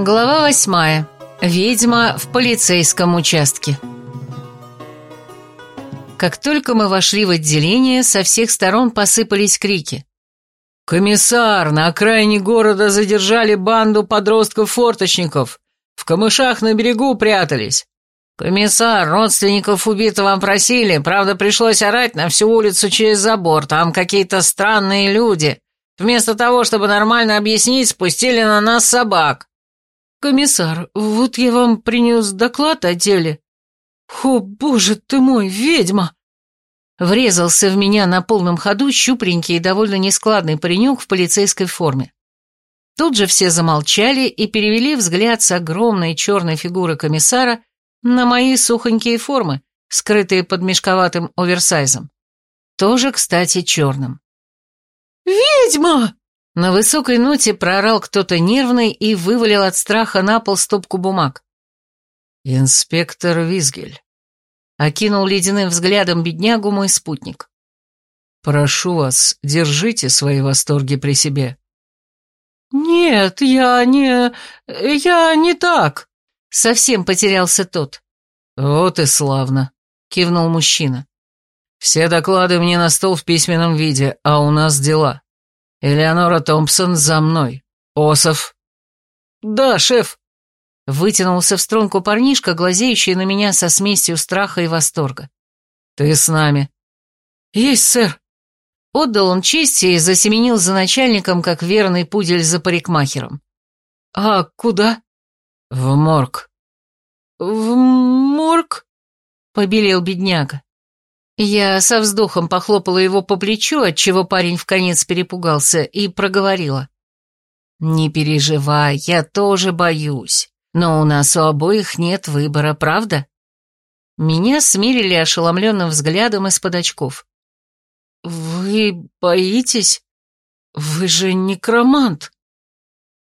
Глава восьмая. Ведьма в полицейском участке. Как только мы вошли в отделение, со всех сторон посыпались крики. «Комиссар, на окраине города задержали банду подростков-форточников. В камышах на берегу прятались. «Комиссар, родственников убитого просили, правда, пришлось орать на всю улицу через забор, там какие-то странные люди. Вместо того, чтобы нормально объяснить, спустили на нас собак». «Комиссар, вот я вам принес доклад о деле. О, боже ты мой, ведьма!» Врезался в меня на полном ходу щупренький и довольно нескладный паренек в полицейской форме. Тут же все замолчали и перевели взгляд с огромной черной фигуры комиссара на мои сухонькие формы, скрытые под мешковатым оверсайзом. Тоже, кстати, черным. «Ведьма!» На высокой ноте проорал кто-то нервный и вывалил от страха на пол стопку бумаг. «Инспектор Визгель», — окинул ледяным взглядом беднягу мой спутник. «Прошу вас, держите свои восторги при себе». «Нет, я не... я не так», Совсем потерялся тот. «Вот и славно», — кивнул мужчина. «Все доклады мне на стол в письменном виде, а у нас дела. Элеонора Томпсон за мной. Осов». «Да, шеф», — вытянулся в струнку парнишка, глазеющий на меня со смесью страха и восторга. «Ты с нами». «Есть, сэр». Отдал он честь и засеменил за начальником, как верный пудель за парикмахером. «А куда?» «В морг». «В морг?» — побелел бедняга. Я со вздохом похлопала его по плечу, отчего парень в конец перепугался, и проговорила. «Не переживай, я тоже боюсь, но у нас у обоих нет выбора, правда?» Меня смирили ошеломленным взглядом из-под очков. «Вы боитесь? Вы же некромант!»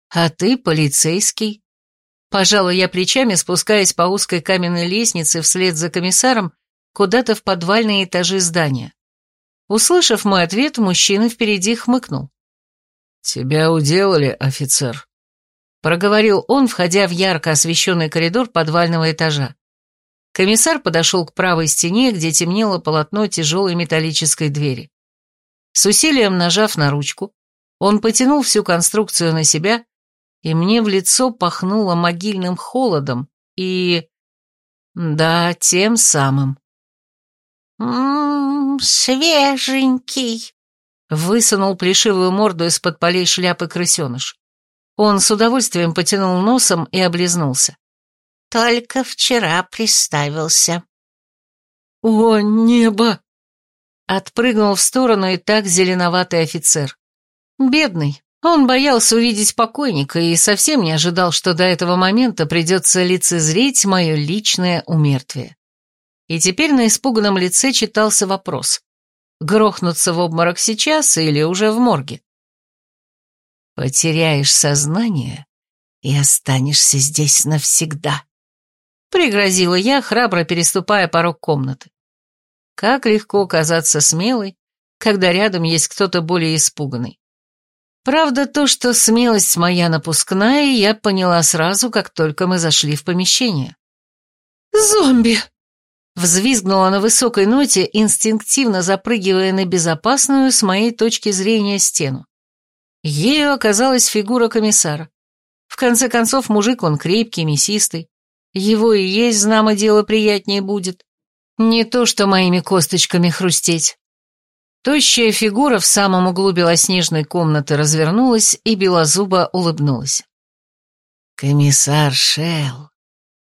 «А ты полицейский. Пожала я плечами, спускаясь по узкой каменной лестнице вслед за комиссаром куда-то в подвальные этажи здания. Услышав мой ответ, мужчина впереди хмыкнул. «Тебя уделали, офицер», — проговорил он, входя в ярко освещенный коридор подвального этажа. Комиссар подошел к правой стене, где темнело полотно тяжелой металлической двери. С усилием нажав на ручку, он потянул всю конструкцию на себя и мне в лицо пахнуло могильным холодом и... Да, тем самым. «М-м, свеженький», — высунул плешивую морду из-под полей шляпы крысеныш. Он с удовольствием потянул носом и облизнулся. «Только вчера приставился». «О, небо!» Отпрыгнул в сторону и так зеленоватый офицер. Бедный, он боялся увидеть покойника и совсем не ожидал, что до этого момента придется лицезреть мое личное умертвие. И теперь на испуганном лице читался вопрос. Грохнуться в обморок сейчас или уже в морге? «Потеряешь сознание и останешься здесь навсегда», — пригрозила я, храбро переступая порог комнаты. Как легко казаться смелой, когда рядом есть кто-то более испуганный. Правда, то, что смелость моя напускная, я поняла сразу, как только мы зашли в помещение. «Зомби!» Взвизгнула на высокой ноте, инстинктивно запрыгивая на безопасную, с моей точки зрения, стену. Ею оказалась фигура комиссара. В конце концов, мужик он крепкий, мясистый. Его и есть, знамо дело, приятнее будет. Не то, что моими косточками хрустеть. Тощая фигура в самом углу белоснежной комнаты развернулась и белозубо улыбнулась. «Комиссар Шелл,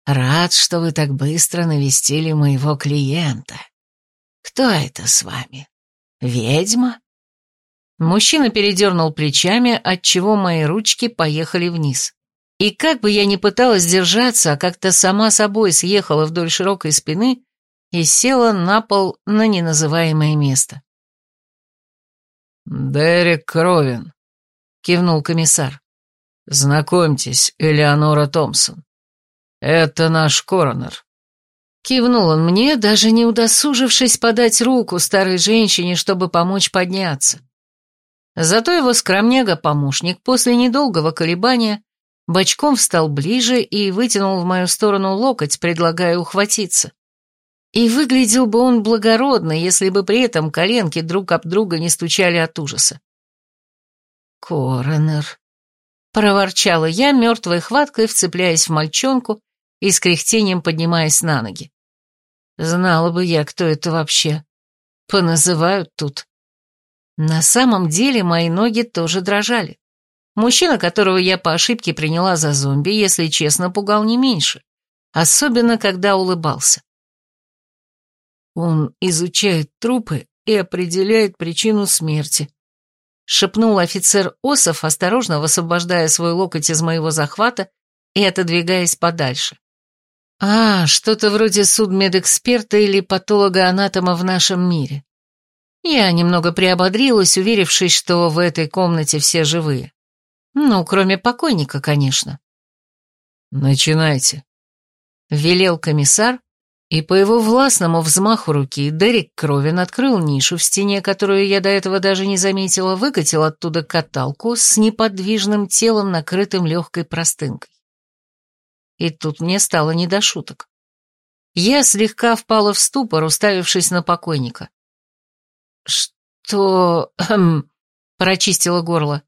рад, что вы так быстро навестили моего клиента. Кто это с вами? Ведьма?» Мужчина передернул плечами, отчего мои ручки поехали вниз. И как бы я ни пыталась держаться, а как-то сама собой съехала вдоль широкой спины и села на пол на неназываемое место. «Дерек Кровин», — кивнул комиссар. «Знакомьтесь, Элеонора Томпсон. Это наш коронер». Кивнул он мне, даже не удосужившись подать руку старой женщине, чтобы помочь подняться. Зато его скромняга-помощник после недолгого колебания бочком встал ближе и вытянул в мою сторону локоть, предлагая ухватиться. И выглядел бы он благородно, если бы при этом коленки друг об друга не стучали от ужаса. «Коронер», — проворчала я, мертвой хваткой вцепляясь в мальчонку и с кряхтением поднимаясь на ноги. Знала бы я, кто это вообще. Поназывают тут. На самом деле мои ноги тоже дрожали. Мужчина, которого я по ошибке приняла за зомби, если честно, пугал не меньше. Особенно, когда улыбался. Он изучает трупы и определяет причину смерти. Шепнул офицер Осов, осторожно высвобождая свой локоть из моего захвата и отодвигаясь подальше. А, что-то вроде судмедэксперта или патолога-анатома в нашем мире. Я немного приободрилась, уверившись, что в этой комнате все живые. Ну, кроме покойника, конечно. «Начинайте», — велел комиссар, и по его властному взмаху руки Дерек Кровин открыл нишу в стене, которую я до этого даже не заметила, выкатил оттуда каталку с неподвижным телом, накрытым легкой простынкой. И тут мне стало не до шуток. Я слегка впала в ступор, уставившись на покойника. «Что...» эм, — прочистила горло.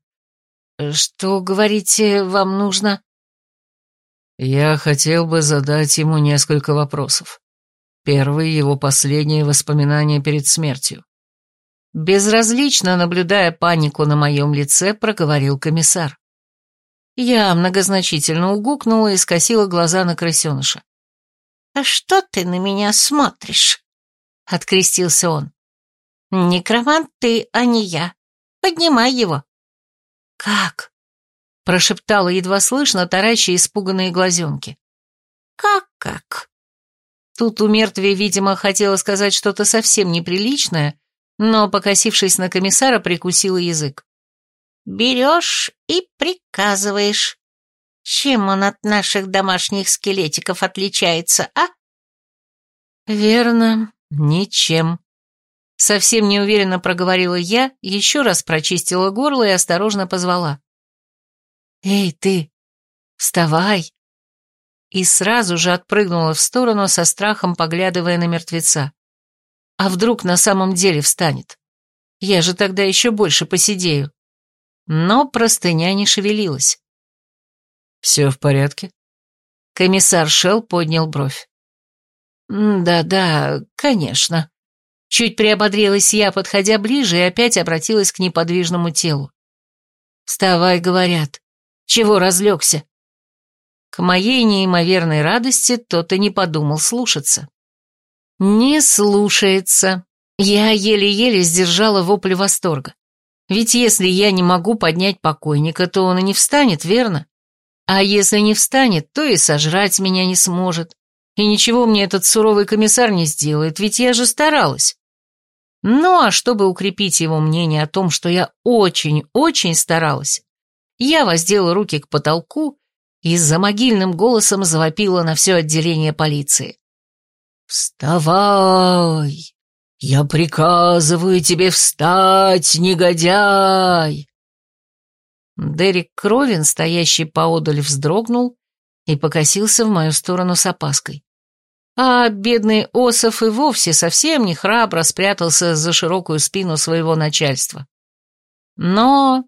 «Что, говорите, вам нужно?» «Я хотел бы задать ему несколько вопросов. Первый — его последние воспоминания перед смертью». Безразлично наблюдая панику на моем лице, проговорил комиссар. Я многозначительно угукнула и скосила глаза на крысеныша. «А что ты на меня смотришь?» — открестился он. «Некромант ты, а не я. Поднимай его». «Как?» — прошептала едва слышно, тараща испуганные глазенки. «Как-как?» Тут у мертвия, видимо, хотела сказать что-то совсем неприличное, но, покосившись на комиссара, прикусила язык. Берешь и приказываешь. Чем он от наших домашних скелетиков отличается, а? Верно, ничем. Совсем неуверенно проговорила я, еще раз прочистила горло и осторожно позвала. «Эй, ты, вставай!» И сразу же отпрыгнула в сторону со страхом, поглядывая на мертвеца. А вдруг на самом деле встанет? Я же тогда еще больше посидею но простыня не шевелилась. «Все в порядке?» Комиссар Шелл поднял бровь. «Да-да, конечно». Чуть приободрилась я, подходя ближе, и опять обратилась к неподвижному телу. «Вставай», — говорят. «Чего разлегся?» К моей неимоверной радости тот и не подумал слушаться. «Не слушается». Я еле-еле сдержала вопль восторга. Ведь если я не могу поднять покойника, то он и не встанет, верно? А если не встанет, то и сожрать меня не сможет. И ничего мне этот суровый комиссар не сделает, ведь я же старалась. Ну, а чтобы укрепить его мнение о том, что я очень-очень старалась, я воздела руки к потолку и за могильным голосом завопила на все отделение полиции. «Вставай! «Я приказываю тебе встать, негодяй!» Дерек Кровин, стоящий поодаль, вздрогнул и покосился в мою сторону с опаской. А бедный Осов и вовсе совсем не храбро спрятался за широкую спину своего начальства. Но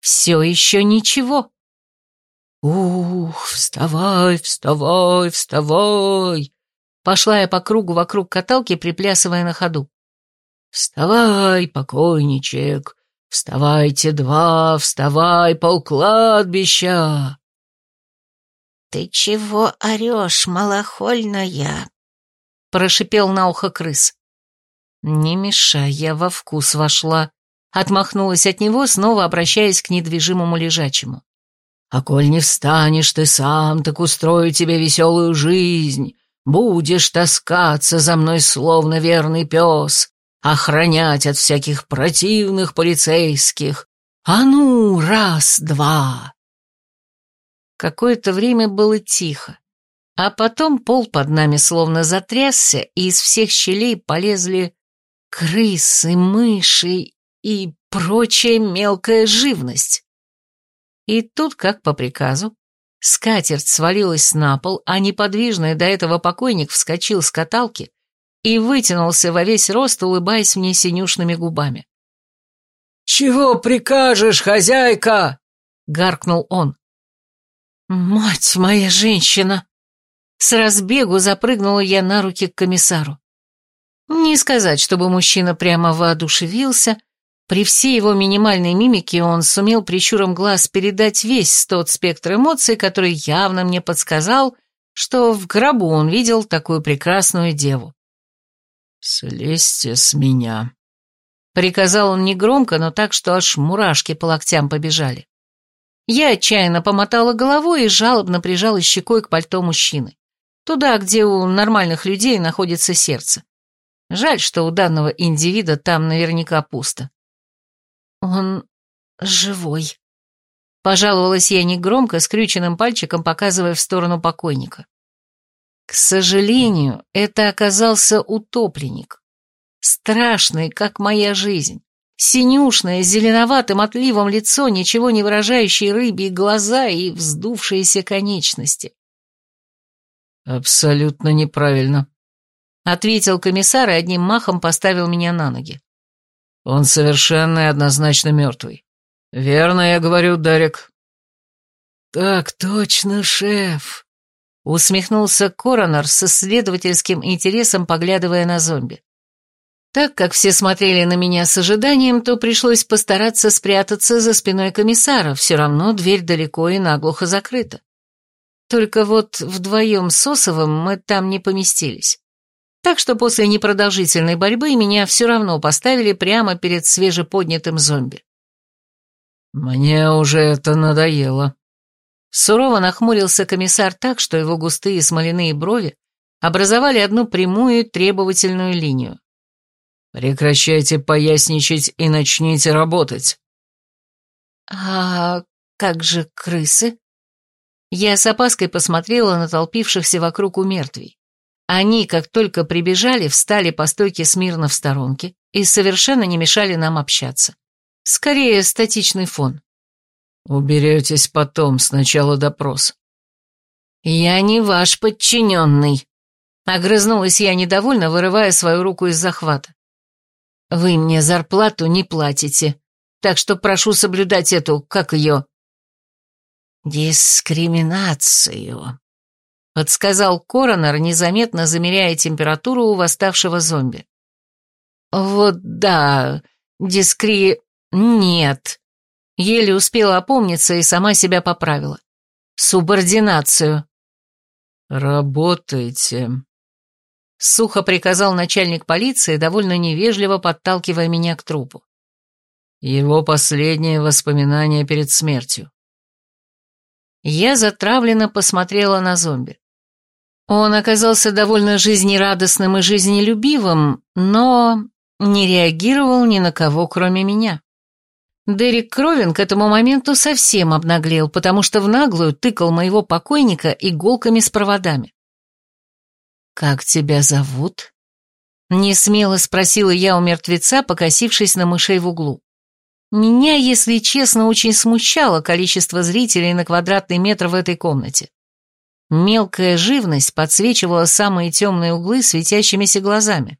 все еще ничего. «Ух, вставай, вставай, вставай!» Пошла я по кругу вокруг каталки, приплясывая на ходу. «Вставай, покойничек! Вставайте два, вставай, полкладбища!» «Ты чего орешь, малохольная?» — прошипел на ухо крыс. «Не мешай, я во вкус вошла», — отмахнулась от него, снова обращаясь к недвижимому лежачему. «А коль не встанешь ты сам, так устрою тебе веселую жизнь. Будешь таскаться за мной, словно верный пес, охранять от всяких противных полицейских. А ну, раз-два!» Какое-то время было тихо, а потом пол под нами словно затрясся, и из всех щелей полезли крысы, мыши и прочая мелкая живность. И тут, как по приказу, скатерть свалилась на пол, а неподвижный до этого покойник вскочил с каталки и вытянулся во весь рост, улыбаясь мне синюшными губами. «Чего прикажешь, хозяйка?» — гаркнул он. «Мать моя женщина!» С разбегу запрыгнула я на руки к комиссару. Не сказать, чтобы мужчина прямо воодушевился, при всей его минимальной мимике он сумел прищуром глаз передать весь тот спектр эмоций, который явно мне подсказал, что в гробу он видел такую прекрасную деву. «Слезьте с меня», — приказал он негромко, но так, что аж мурашки по локтям побежали. Я отчаянно помотала головой и жалобно прижала щекой к пальто мужчины. Туда, где у нормальных людей находится сердце. Жаль, что у данного индивида там наверняка пусто. «Он живой», — пожаловалась я негромко, скрюченным пальчиком показывая в сторону покойника. К сожалению, это оказался утопленник. Страшный, как моя жизнь. Синюшное, с зеленоватым отливом лицо, ничего не выражающие рыбьи глаза и вздувшиеся конечности. «Абсолютно неправильно», — ответил комиссар и одним махом поставил меня на ноги. Он совершенно и однозначно мертвый. Верно я говорю, Дарик?» «Так точно, шеф», — усмехнулся коронер с исследовательским интересом, поглядывая на зомби. Так как все смотрели на меня с ожиданием, то пришлось постараться спрятаться за спиной комиссара, все равно дверь далеко и наглухо закрыта. Только вот вдвоем с Осовым мы там не поместились так что после непродолжительной борьбы меня все равно поставили прямо перед свежеподнятым зомби. «Мне уже это надоело». Сурово нахмурился комиссар так, что его густые смоляные брови образовали одну прямую требовательную линию. «Прекращайте поясничать и начните работать». «А как же крысы?» Я с опаской посмотрела на толпившихся вокруг умертвий. Они, как только прибежали, встали по стойке смирно в сторонке и совершенно не мешали нам общаться. Скорее, статичный фон. «Уберетесь потом, сначала допрос». «Я не ваш подчиненный», — огрызнулась я недовольно, вырывая свою руку из захвата. «Вы мне зарплату не платите, так что прошу соблюдать эту, как ее...» «Дискриминацию», подсказал коронер, незаметно замеряя температуру у восставшего зомби. «Вот да, дискри... нет». Еле успела опомниться и сама себя поправила. «Субординацию». «Работайте», — сухо приказал начальник полиции, довольно невежливо подталкивая меня к трупу. Его последнее воспоминание перед смертью. Я затравленно посмотрела на зомби. Он оказался довольно жизнерадостным и жизнелюбивым, но не реагировал ни на кого, кроме меня. Дерек Кровин к этому моменту совсем обнаглел, потому что в наглую тыкал моего покойника иголками с проводами. «Как тебя зовут?» Несмело спросила я у мертвеца, покосившись на мышей в углу. Меня, если честно, очень смущало количество зрителей на квадратный метр в этой комнате. Мелкая живность подсвечивала самые темные углы светящимися глазами,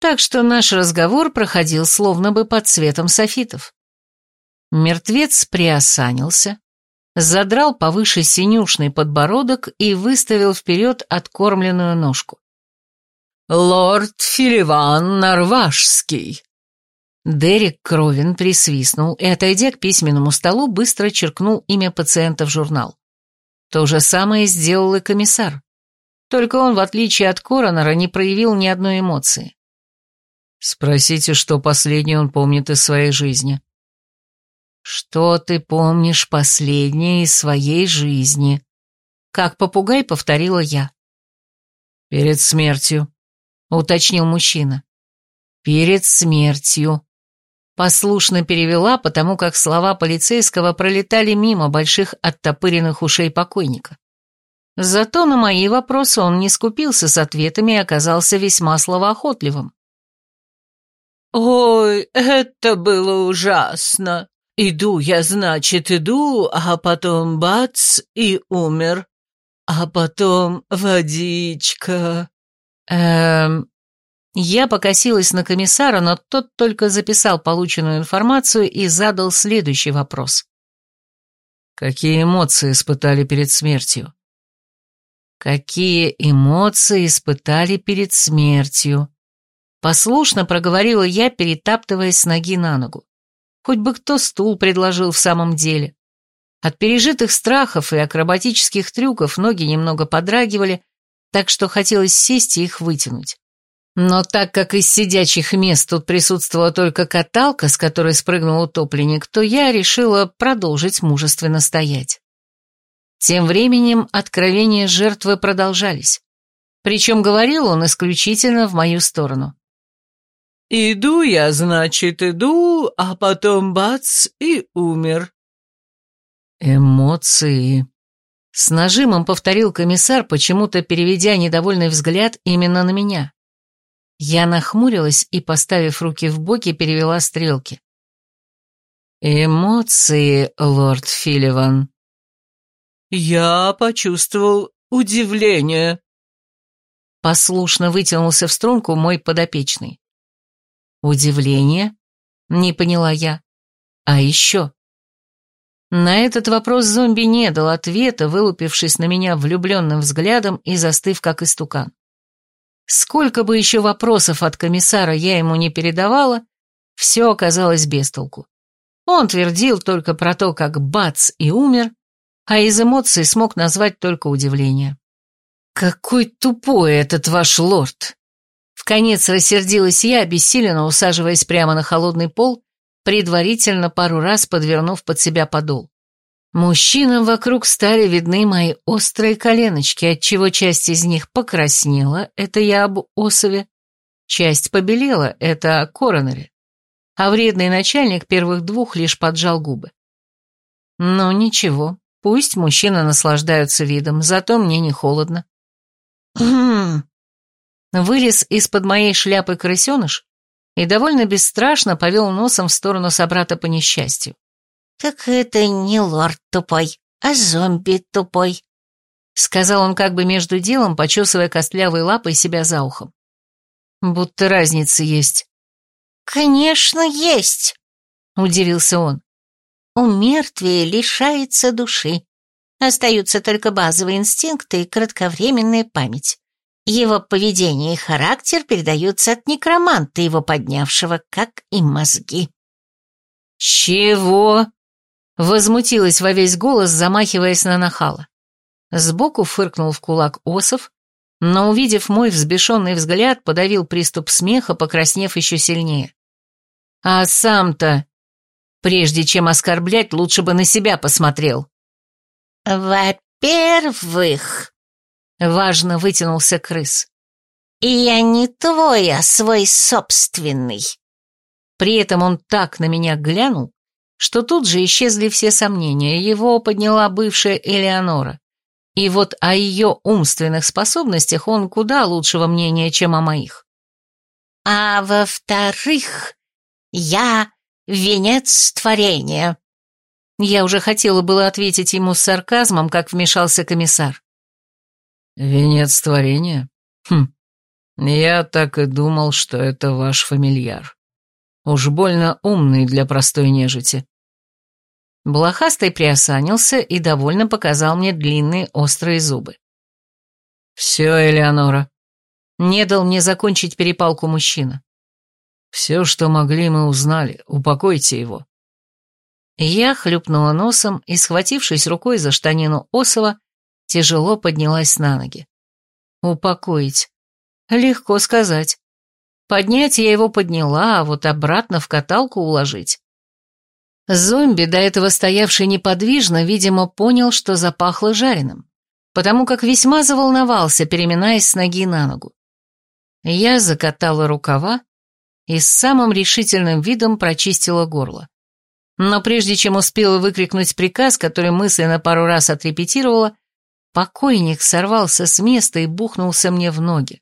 так что наш разговор проходил словно бы под цветом софитов. Мертвец приосанился, задрал повыше синюшный подбородок и выставил вперед откормленную ножку. «Лорд Филиван Нарвашский!» Дерек Кровин присвистнул и, отойдя к письменному столу, быстро черкнул имя пациента в журнал. То же самое сделал и комиссар. Только он, в отличие от коронера, не проявил ни одной эмоции. Спросите, что последнее он помнит из своей жизни. Что ты помнишь последнее из своей жизни? Как попугай повторила я. Перед смертью, уточнил мужчина. Перед смертью, Послушно перевела, потому как слова полицейского пролетали мимо больших оттопыренных ушей покойника. Зато на мои вопросы он не скупился с ответами и оказался весьма словоохотливым. «Ой, это было ужасно. Иду я, значит, иду, а потом бац, и умер. А потом водичка. Эм... Я покосилась на комиссара, но тот только записал полученную информацию и задал следующий вопрос. Какие эмоции испытали перед смертью? Какие эмоции испытали перед смертью? Послушно проговорила я, перетаптываясь с ноги на ногу. Хоть бы кто стул предложил в самом деле. От пережитых страхов и акробатических трюков ноги немного подрагивали, так что хотелось сесть и их вытянуть. Но так как из сидячих мест тут присутствовала только каталка, с которой спрыгнул утопленник, то я решила продолжить мужественно стоять. Тем временем откровения жертвы продолжались. Причем говорил он исключительно в мою сторону. «Иду я, значит, иду, а потом бац, и умер». «Эмоции», — с нажимом повторил комиссар, почему-то переведя недовольный взгляд именно на меня. Я нахмурилась и, поставив руки в боки, перевела стрелки. «Эмоции, лорд Филиван». «Я почувствовал удивление». Послушно вытянулся в струнку мой подопечный. Удивление? Не поняла я. А еще? На этот вопрос зомби не дал ответа, вылупившись на меня влюбленным взглядом и застыв как истукан. Сколько бы еще вопросов от комиссара я ему не передавала, все оказалось без толку. Он твердил только про то, как бац и умер, а из эмоций смог назвать только удивление. «Какой тупой этот ваш лорд!» Вконец рассердилась я, обессиленно усаживаясь прямо на холодный пол, предварительно пару раз подвернув под себя подол. Мужчинам вокруг стали видны мои острые коленочки, отчего часть из них покраснела, это я об Осове, часть побелела, это о Короneре, а вредный начальник первых двух лишь поджал губы. Но ничего, пусть мужчины наслаждаются видом, зато мне не холодно. «Хм, Вылез из-под моей шляпы крысеныш и довольно бесстрашно повел носом в сторону собрата по несчастью. «Так это не лорд тупой, а зомби тупой», — сказал он как бы между делом, почесывая костлявой лапой себя за ухом. «Будто разница есть». «Конечно, есть», — удивился он. «У мертвия лишается души. Остаются только базовые инстинкты и кратковременная память. Его поведение и характер передаются от некроманта, его поднявшего, как и мозги. «Чего?» — возмутилась во весь голос, замахиваясь на нахала. Сбоку фыркнул в кулак Осов, но, увидев мой взбешенный взгляд, подавил приступ смеха, покраснев еще сильнее. «А сам-то, прежде чем оскорблять, лучше бы на себя посмотрел». «Во-первых...» Важно вытянулся крыс. «Я не твой, а свой собственный». При этом он так на меня глянул, что тут же исчезли все сомнения. Его подняла бывшая Элеонора. И вот о ее умственных способностях он куда лучшего мнения, чем о моих. «А во-вторых, я венец творения». Я уже хотела было ответить ему с сарказмом, как вмешался комиссар. «Венец творения? Хм, я так и думал, что это ваш фамильяр. Уж больно умный для простой нежити». Блохастый приосанился и довольно показал мне длинные острые зубы. «Все, Элеонора». Не дал мне закончить перепалку мужчина. «Все, что могли, мы узнали. Упокойте его». Я хлюпнула носом и, схватившись рукой за штанину Осова, тяжело поднялась на ноги. Упокоить. Легко сказать. Поднять я его подняла, а вот обратно в каталку уложить. Зомби, до этого стоявший неподвижно, видимо, понял, что запахло жареным, потому как весьма заволновался, переминаясь с ноги на ногу. Я закатала рукава и с самым решительным видом прочистила горло. Но прежде чем успела выкрикнуть приказ, который мысленно пару раз отрепетировала, Покойник сорвался с места и бухнулся мне в ноги.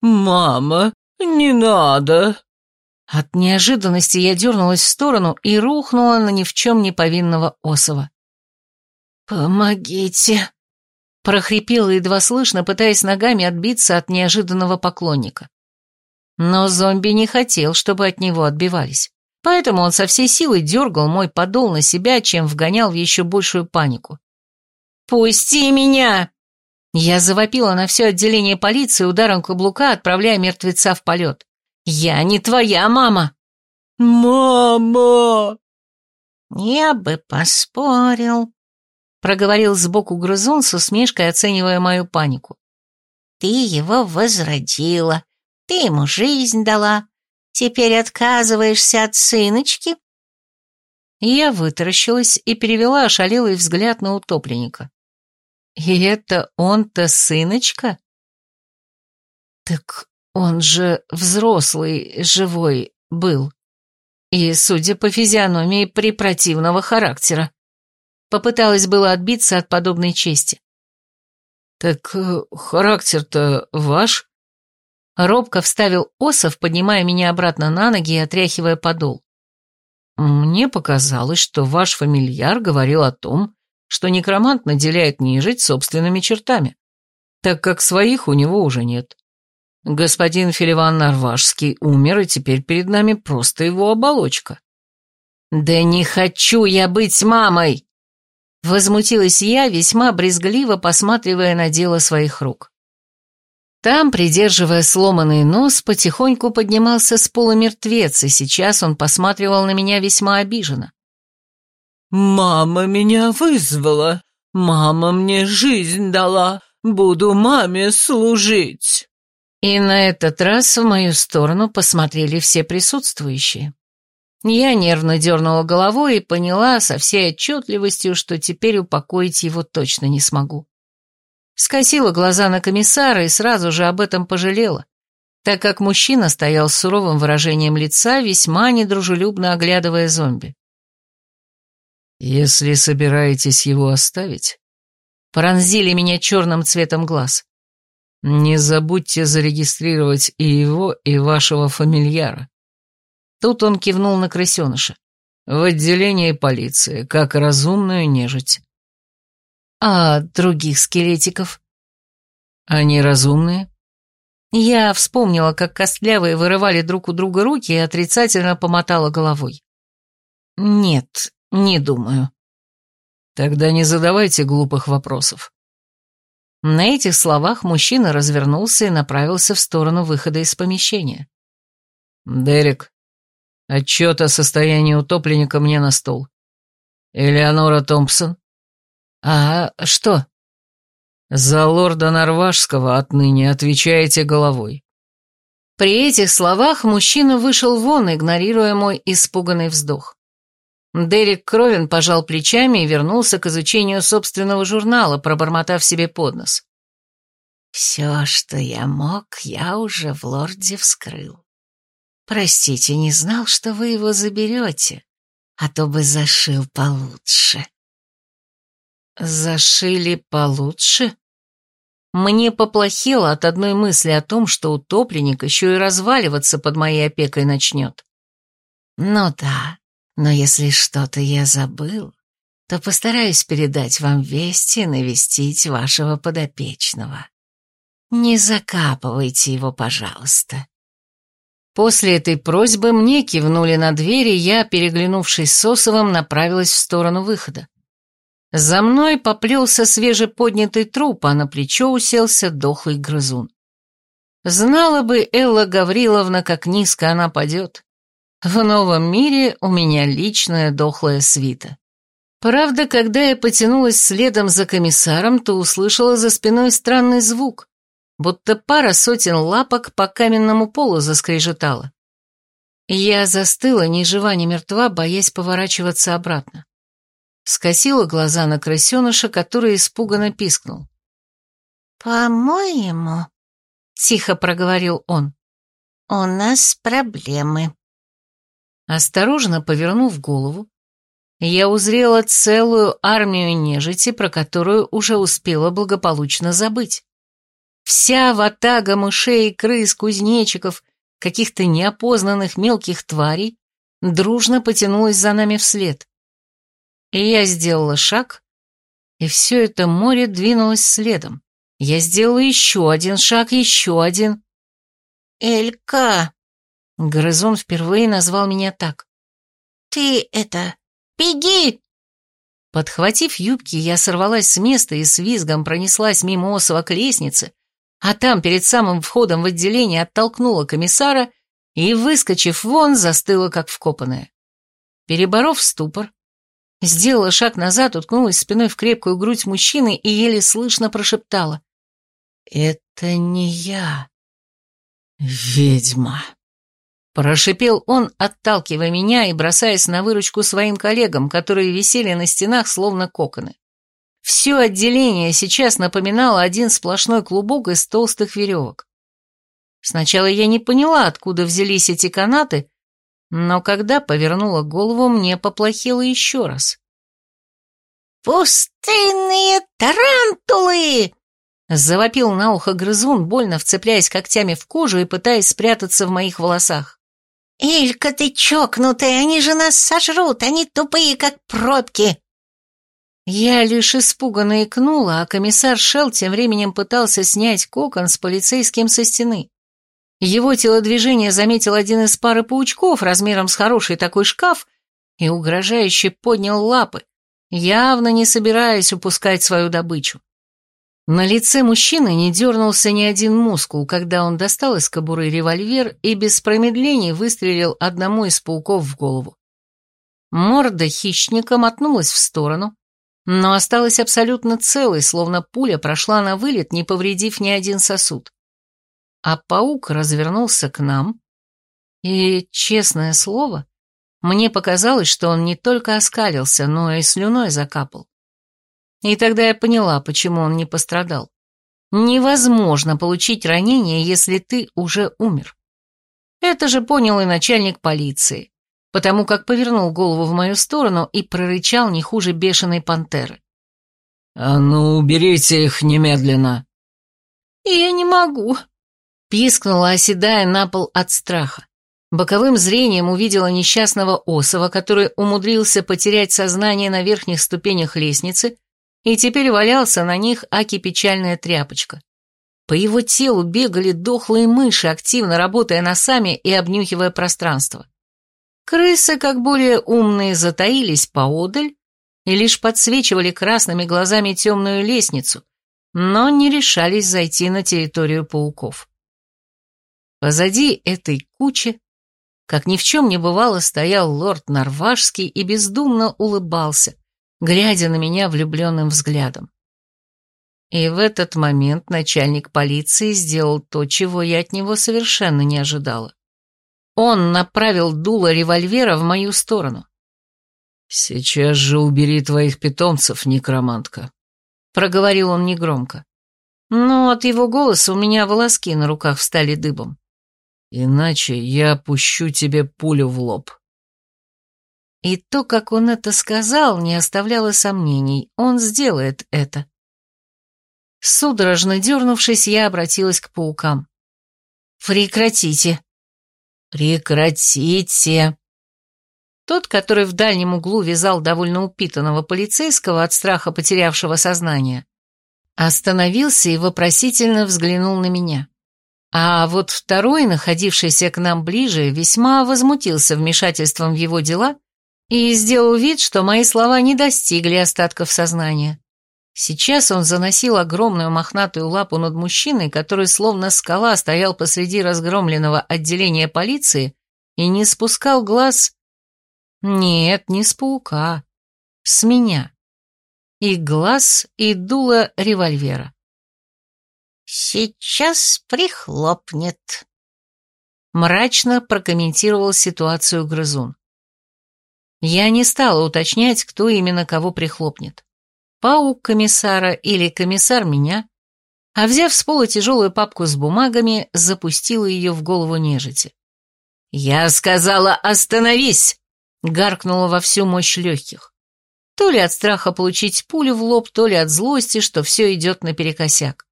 «Мама, не надо!» От неожиданности я дернулась в сторону и рухнула на ни в чем не повинного Осова. «Помогите!» — прохрипела едва слышно, пытаясь ногами отбиться от неожиданного поклонника. Но зомби не хотел, чтобы от него отбивались, поэтому он со всей силой дергал мой подол на себя, чем вгонял в еще большую панику. «Пусти меня!» Я завопила на все отделение полиции ударом каблука, отправляя мертвеца в полет. «Я не твоя мама!» «Мама!» «Я бы поспорил», — проговорил сбоку грызун с усмешкой, оценивая мою панику. «Ты его возродила, ты ему жизнь дала, теперь отказываешься от сыночки?» Я вытаращилась и перевела ошалелый взгляд на утопленника. И это он-то сыночка? Так он же взрослый, живой был. И, судя по физиономии, препротивного характера. Попыталась было отбиться от подобной чести. «Так э, характер-то ваш?» Робко вставил Осов, поднимая меня обратно на ноги и отряхивая подол. «Мне показалось, что ваш фамильяр говорил о том, что некромант наделяет нежить собственными чертами, так как своих у него уже нет. Господин Филиван Нарвашский умер, и теперь перед нами просто его оболочка. «Да не хочу я быть мамой!» Возмутилась я, весьма брезгливо посматривая на дело своих рук. Там, придерживая сломанный нос, потихоньку поднимался с пола мертвец, и сейчас он посматривал на меня весьма обиженно. «Мама меня вызвала, мама мне жизнь дала, буду маме служить». И на этот раз в мою сторону посмотрели все присутствующие. Я нервно дернула головой и поняла со всей отчетливостью, что теперь упокоить его точно не смогу. Скосила глаза на комиссара и сразу же об этом пожалела, так как мужчина стоял с суровым выражением лица, весьма недружелюбно оглядывая зомби. «Если собираетесь его оставить...» Пронзили меня черным цветом глаз. «Не забудьте зарегистрировать и его, и вашего фамильяра». Тут он кивнул на крысеныша. «В отделении полиции, как разумную нежить». «А других скелетиков?» «Они разумные?» Я вспомнила, как костлявые вырывали друг у друга руки и отрицательно помотала головой. «Нет, не думаю. Тогда не задавайте глупых вопросов. На этих словах мужчина развернулся и направился в сторону выхода из помещения. «Дерек, отчет о состоянии утопленника мне на стол. Элеонора Томпсон?» «А что?» «За лорда Норвашского отныне отвечаете головой». При этих словах мужчина вышел вон, игнорируя мой испуганный вздох. Дерек Кровин пожал плечами и вернулся к изучению собственного журнала, пробормотав себе под нос. «Все, что я мог, я уже в лорде вскрыл. Простите, не знал, что вы его заберете, а то бы зашил получше». «Зашили получше?» Мне поплохело от одной мысли о том, что утопленник еще и разваливаться под моей опекой начнет. «Ну да, но если что-то я забыл, то постараюсь передать вам вести и навестить вашего подопечного. Не закапывайте его, пожалуйста». После этой просьбы мне кивнули на дверь, и я, переглянувшись с Сосовым, направилась в сторону выхода. За мной поплелся свежеподнятый труп, а на плечо уселся дохлый грызун. Знала бы Элла Гавриловна, как низко она падет. В новом мире у меня личная дохлая свита. Правда, когда я потянулась следом за комиссаром, то услышала за спиной странный звук, будто пара сотен лапок по каменному полу заскрежетала. Я застыла, ни жива, ни мертва, боясь поворачиваться обратно. Скосила глаза на крысеныша, который испуганно пискнул. «По-моему», — тихо проговорил он, — «у нас проблемы». Осторожно повернув голову, я узрела целую армию нежити, про которую уже успела благополучно забыть. Вся ватага мышей, крыс, кузнечиков каких-то неопознанных мелких тварей дружно потянулась за нами вслед. И я сделала шаг, и все это море двинулось следом. Я сделала еще один шаг, еще один. «Элька!» Грызун впервые назвал меня так. «Ты это... беги!» Подхватив юбки, я сорвалась с места и с визгом пронеслась мимо Осова к лестнице, а там, перед самым входом в отделение, оттолкнула комиссара и, выскочив вон, застыла, как вкопанная. Переборов ступор, сделала шаг назад, уткнулась спиной в крепкую грудь мужчины и еле слышно прошептала. «Это не я, ведьма». Прошипел он, отталкивая меня и бросаясь на выручку своим коллегам, которые висели на стенах, словно коконы. Все отделение сейчас напоминало один сплошной клубок из толстых веревок. Сначала я не поняла, откуда взялись эти канаты, но когда повернула голову, мне поплохело еще раз. «Пустынные тарантулы!» Завопил на ухо грызун, больно вцепляясь когтями в кожу и пытаясь спрятаться в моих волосах. «Илька, ты чокнутая, они же нас сожрут, они тупые, как пробки!» Я лишь испуганно икнула, а комиссар Шелл тем временем пытался снять кокон с полицейским со стены. Его телодвижение заметил один из пары паучков размером с хороший такой шкаф и угрожающе поднял лапы, явно не собираясь упускать свою добычу. На лице мужчины не дернулся ни один мускул, когда он достал из кобуры револьвер и без промедлений выстрелил одному из пауков в голову. Морда хищника мотнулась в сторону, но осталась абсолютно целой, словно пуля прошла на вылет, не повредив ни один сосуд. А паук развернулся к нам, и, честное слово, мне показалось, что он не только оскалился, но и слюной закапал. И тогда я поняла, почему он не пострадал. Невозможно получить ранение, если ты уже умер. Это же понял и начальник полиции, потому как повернул голову в мою сторону и прорычал не хуже бешеной пантеры. «А ну, уберите их немедленно!» «Я не могу», — пискнула, оседая на пол от страха. Боковым зрением увидела несчастного Осова, который умудрился потерять сознание на верхних ступенях лестницы и теперь валялся на них аки печальная тряпочка. По его телу бегали дохлые мыши, активно работая носами и обнюхивая пространство. Крысы, как более умные, затаились поодаль и лишь подсвечивали красными глазами темную лестницу, но не решались зайти на территорию пауков. Позади этой кучи, как ни в чем не бывало, стоял лорд Норвашский и бездумно улыбался, глядя на меня влюбленным взглядом. И в этот момент начальник полиции сделал то, чего я от него совершенно не ожидала. Он направил дуло револьвера в мою сторону. «Сейчас же убери твоих питомцев, некромантка», — проговорил он негромко. Но от его голоса у меня волоски на руках встали дыбом. «Иначе я пущу тебе пулю в лоб». И то, как он это сказал, не оставляло сомнений. Он сделает это. Судорожно дернувшись, я обратилась к паукам. «Прекратите!» «Прекратите!» Тот, который в дальнем углу вязал довольно упитанного полицейского от страха потерявшего сознание, остановился и вопросительно взглянул на меня. А вот второй, находившийся к нам ближе, весьма возмутился вмешательством в его дела и сделал вид, что мои слова не достигли остатков сознания. Сейчас он заносил огромную мохнатую лапу над мужчиной, который словно скала стоял посреди разгромленного отделения полиции и не спускал глаз... Нет, не с паука, с меня. И глаз, и дуло револьвера. «Сейчас прихлопнет», — мрачно прокомментировал ситуацию грызун. Я не стала уточнять, кто именно кого прихлопнет. Паук комиссара или комиссар меня, а взяв с пола тяжелую папку с бумагами, запустила ее в голову нежити. «Я сказала, остановись!» — гаркнула во всю мощь легких. То ли от страха получить пулю в лоб, то ли от злости, что все идет наперекосяк.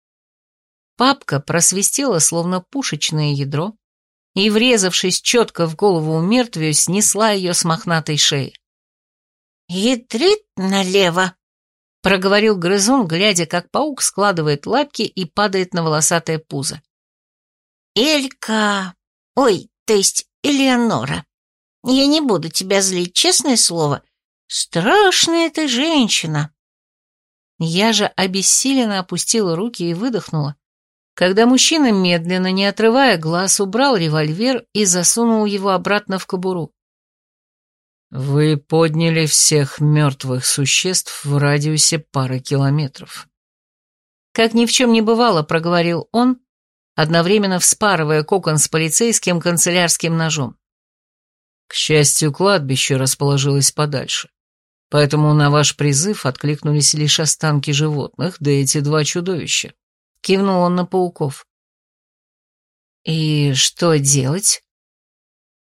Папка просвистела, словно пушечное ядро, и, врезавшись четко в голову мертвию, снесла ее с мохнатой шеи. «Ядрит налево», — проговорил грызун, глядя, как паук складывает лапки и падает на волосатое пузо. «Элька... Ой, то есть Элеонора. Я не буду тебя злить, честное слово. Страшная ты женщина». Я же обессиленно опустила руки и выдохнула, когда мужчина, медленно, не отрывая глаз, убрал револьвер и засунул его обратно в кобуру. «Вы подняли всех мертвых существ в радиусе пары километров». Как ни в чем не бывало, проговорил он, одновременно вспарывая кокон с полицейским канцелярским ножом. К счастью, кладбище расположилось подальше, поэтому на ваш призыв откликнулись лишь останки животных, да эти два чудовища. Кивнул он на пауков. «И что делать?»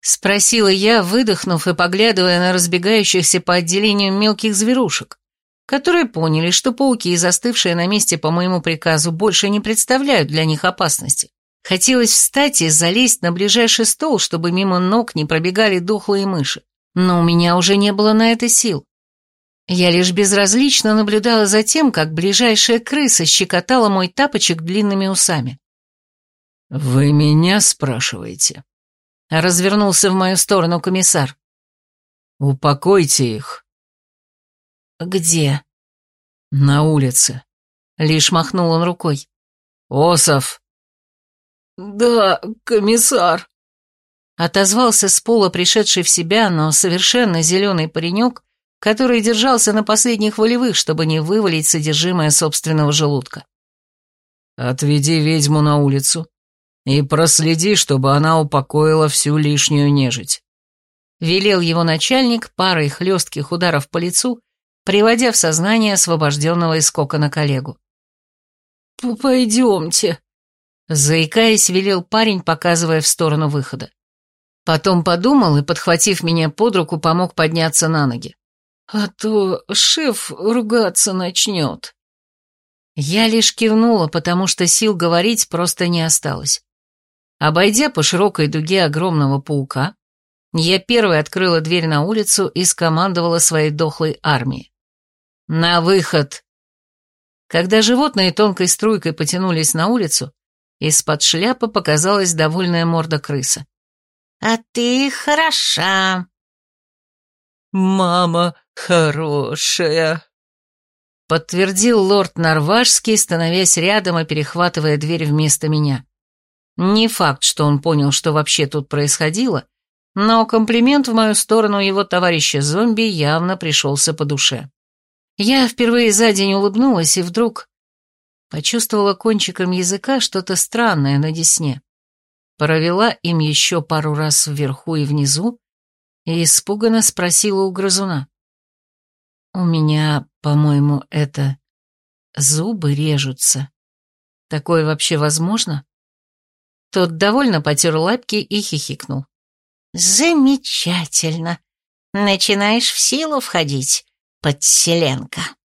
Спросила я, выдохнув и поглядывая на разбегающихся по отделению мелких зверушек, которые поняли, что пауки, застывшие на месте по моему приказу, больше не представляют для них опасности. Хотелось встать и залезть на ближайший стол, чтобы мимо ног не пробегали дохлые мыши, но у меня уже не было на это сил. Я лишь безразлично наблюдала за тем, как ближайшая крыса щекотала мой тапочек длинными усами. «Вы меня спрашиваете?» Развернулся в мою сторону комиссар. «Упокойте их». «Где?» «На улице». Лишь махнул он рукой. «Осов!» «Да, комиссар!» Отозвался с пола пришедший в себя, но совершенно зеленый паренек, который держался на последних волевых, чтобы не вывалить содержимое собственного желудка. «Отведи ведьму на улицу и проследи, чтобы она упокоила всю лишнюю нежить», — велел его начальник парой хлестких ударов по лицу, приводя в сознание освобожденного из кокона коллегу. «Пойдемте», — заикаясь, велел парень, показывая в сторону выхода. Потом подумал и, подхватив меня под руку, помог подняться на ноги а то шеф ругаться начнет. Я лишь кивнула, потому что сил говорить просто не осталось. Обойдя по широкой дуге огромного паука, я первой открыла дверь на улицу и скомандовала своей дохлой армии. «На выход!» Когда животные тонкой струйкой потянулись на улицу, из-под шляпы показалась довольная морда крыса. «А ты хороша!» «Мама хорошая», — подтвердил лорд Норвашский, становясь рядом и перехватывая дверь вместо меня. Не факт, что он понял, что вообще тут происходило, но комплимент в мою сторону его товарища-зомби явно пришелся по душе. Я впервые за день улыбнулась и вдруг почувствовала кончиком языка что-то странное на десне. Провела им еще пару раз вверху и внизу, и испуганно спросила у грызуна. «У меня, по-моему, это... зубы режутся. Такое вообще возможно?» Тот довольно потер лапки и хихикнул. «Замечательно. Начинаешь в силу входить, подселенка».